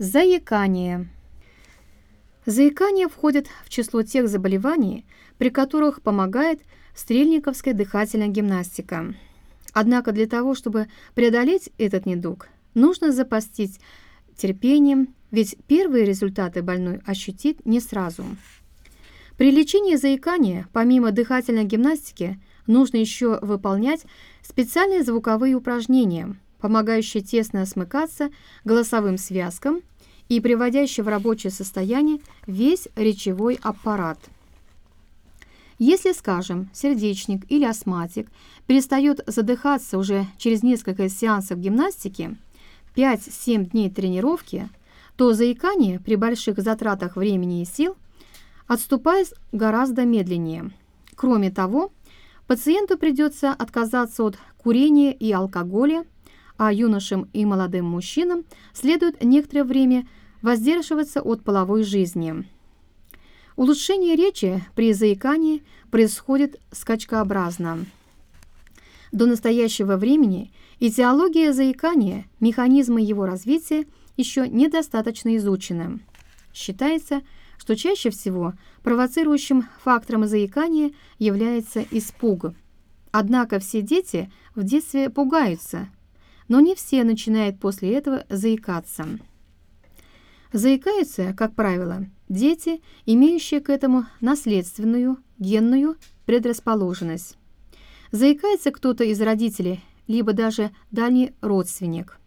Заикание. Заикание входит в число тех заболеваний, при которых помогает стрельниковская дыхательная гимнастика. Однако для того, чтобы преодолеть этот недуг, нужно запастись терпением, ведь первые результаты больной ощутит не сразу. При лечении заикания, помимо дыхательной гимнастики, нужно еще выполнять специальные звуковые упражнения, помогающие тесно смыкаться голосовым связкам и приводящие в рабочее состояние весь речевой аппарат. Если, скажем, сердечник или астматик перестает задыхаться уже через несколько сеансов гимнастики, 5-7 дней тренировки, то заикание при больших затратах времени и сил отступает гораздо медленнее. Кроме того, пациенту придется отказаться от курения и алкоголя, а юношам и молодым мужчинам следует некоторое время воздерживаться от половой жизни. Улучшение речи при заикании происходит скачкообразно. До настоящего времени этиология заикания, механизмы его развития еще недостаточно изучены. Считается, что чаще всего провоцирующим фактором заикания является испуг. Однако все дети в детстве пугаются – но не все начинают после этого заикаться. Заикаются, как правило, дети, имеющие к этому наследственную генную предрасположенность. Заикается кто-то из родителей, либо даже дальний родственник.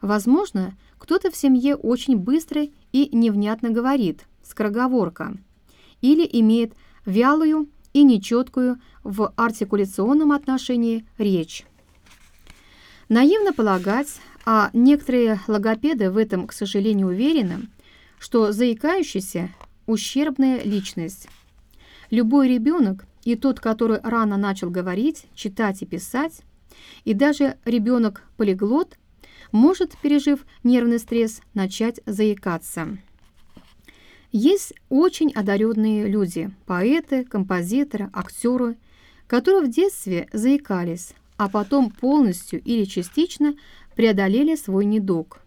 Возможно, кто-то в семье очень быстро и невнятно говорит, скороговорка, или имеет вялую и нечеткую в артикуляционном отношении речь. Наивно полагать, а некоторые логопеды в этом, к сожалению, уверены, что заикающийся – ущербная личность. Любой ребенок, и тот, который рано начал говорить, читать и писать, и даже ребенок-полиглот, может, пережив нервный стресс, начать заикаться. Есть очень одаренные люди – поэты, композиторы, актеры, которые в детстве заикались, а потом полностью или частично преодолели свой недуг.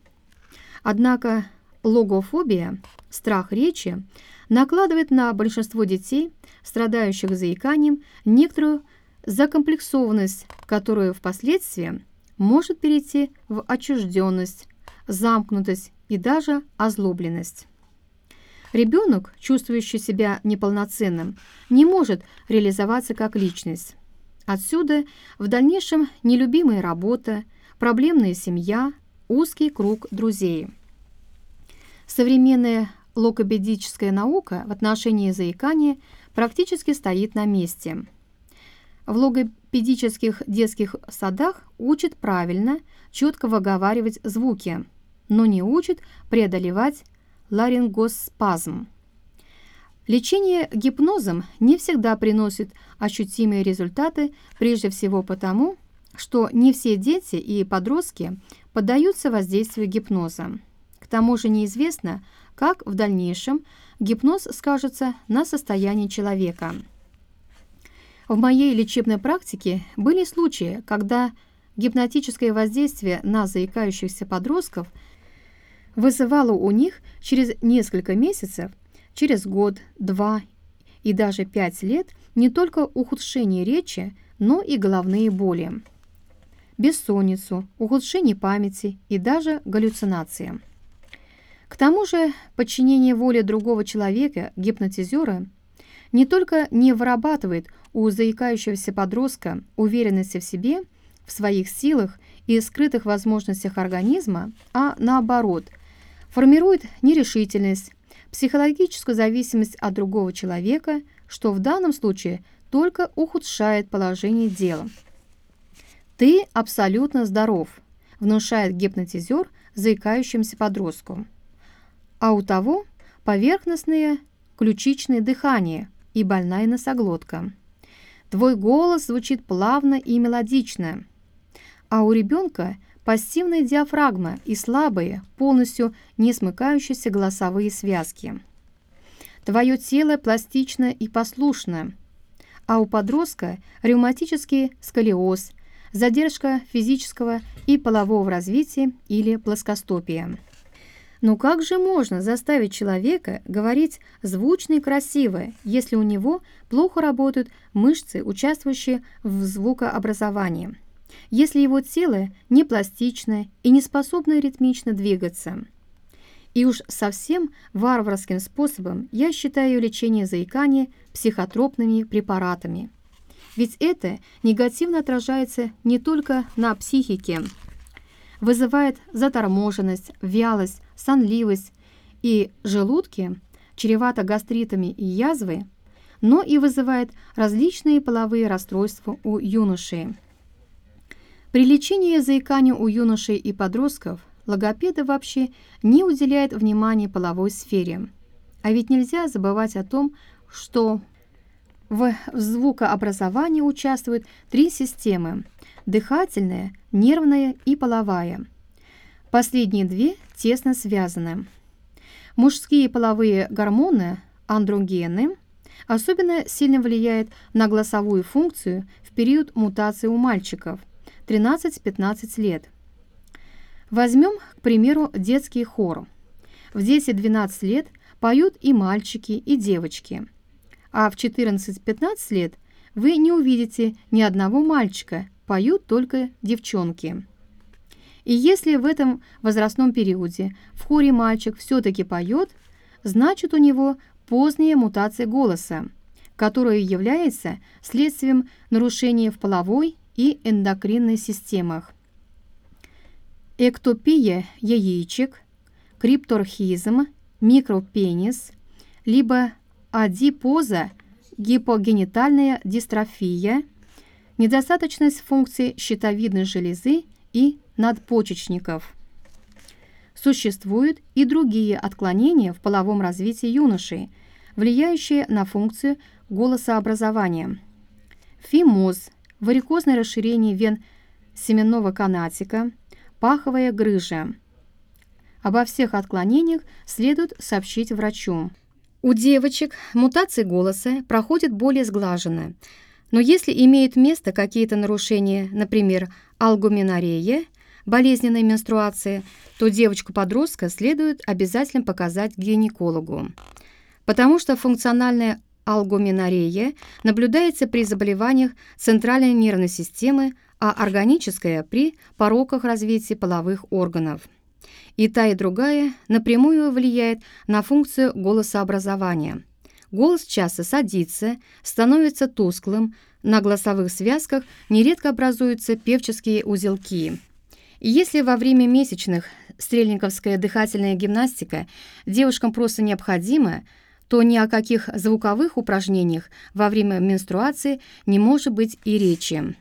Однако логофобия, страх речи, накладывает на большинство детей, страдающих заиканием, некоторую закомплексованность, которую впоследствии может перейти в отчужденность, замкнутость и даже озлобленность. Ребенок, чувствующий себя неполноценным, не может реализоваться как личность. Отсюда в дальнейшем нелюбимая работа, проблемная семья, узкий круг друзей. Современная логопедическая наука в отношении заикания практически стоит на месте. В логопедических детских садах учат правильно, четко выговаривать звуки, но не учат преодолевать ларингоспазм. Лечение гипнозом не всегда приносит ощутимые результаты, прежде всего потому, что не все дети и подростки поддаются воздействию гипноза. К тому же неизвестно, как в дальнейшем гипноз скажется на состоянии человека. В моей лечебной практике были случаи, когда гипнотическое воздействие на заикающихся подростков вызывало у них через несколько месяцев через год, два и даже пять лет не только ухудшение речи, но и головные боли, бессонницу, ухудшение памяти и даже галлюцинации. К тому же подчинение воле другого человека, гипнотизера, не только не вырабатывает у заикающегося подростка уверенности в себе, в своих силах и скрытых возможностях организма, а наоборот, формирует нерешительность, психологическую зависимость от другого человека, что в данном случае только ухудшает положение дела. «Ты абсолютно здоров», – внушает гипнотизер заикающимся подростку. А у того поверхностное ключичное дыхание и больная носоглотка. Твой голос звучит плавно и мелодично, а у ребенка пассивная диафрагма и слабые, полностью не смыкающиеся голосовые связки. Твое тело пластично и послушно, а у подростка ревматический сколиоз, задержка физического и полового развития или плоскостопия. Но как же можно заставить человека говорить звучно и красиво, если у него плохо работают мышцы, участвующие в звукообразовании, если его тело не пластично и не способно ритмично двигаться? И уж совсем варварским способом я считаю лечение заикания психотропными препаратами. Ведь это негативно отражается не только на психике, вызывает заторможенность, вялость, сонливость и желудки, чревато гастритами и язвой, но и вызывает различные половые расстройства у юношей. При лечении заикания у юношей и подростков логопеды вообще не уделяют внимания половой сфере. А ведь нельзя забывать о том, что в звукообразовании участвуют три системы – дыхательная, нервная и половая. Последние две тесно связаны. Мужские половые гормоны, андрогены, особенно сильно влияют на голосовую функцию в период мутации у мальчиков – 13-15 лет. Возьмем, к примеру, детский хор. В 10-12 лет поют и мальчики, и девочки. А в 14-15 лет вы не увидите ни одного мальчика, поют только девчонки. И если в этом возрастном периоде в хоре мальчик все-таки поет, значит у него поздняя мутация голоса, которая является следствием нарушения в половой и эндокринной системах. Эктопия яичек, крипторхизм, микропенис, либо адипоза, гипогенитальная дистрофия, недостаточность функций щитовидной железы и надпочечников. Существуют и другие отклонения в половом развитии юношей, влияющие на функцию голосообразования. Фимоз, варикозное расширение вен семенного канатика, паховая грыжа. Обо всех отклонениях следует сообщить врачу. У девочек мутации голоса проходят более сглаженно, но если имеют место какие-то нарушения, например, алгуминорея, болезненной менструации, то девочку-подростка следует обязательно показать гинекологу, потому что функциональная алгуминорея наблюдается при заболеваниях центральной нервной системы, а органическая – при пороках развития половых органов. И та, и другая напрямую влияет на функцию голосообразования. Голос часто садится, становится тусклым, на голосовых связках нередко образуются певческие узелки – если во время месячных стрельниковская дыхательная гимнастика девушкам просто необходима, то ни о каких звуковых упражнениях во время менструации не может быть и речи.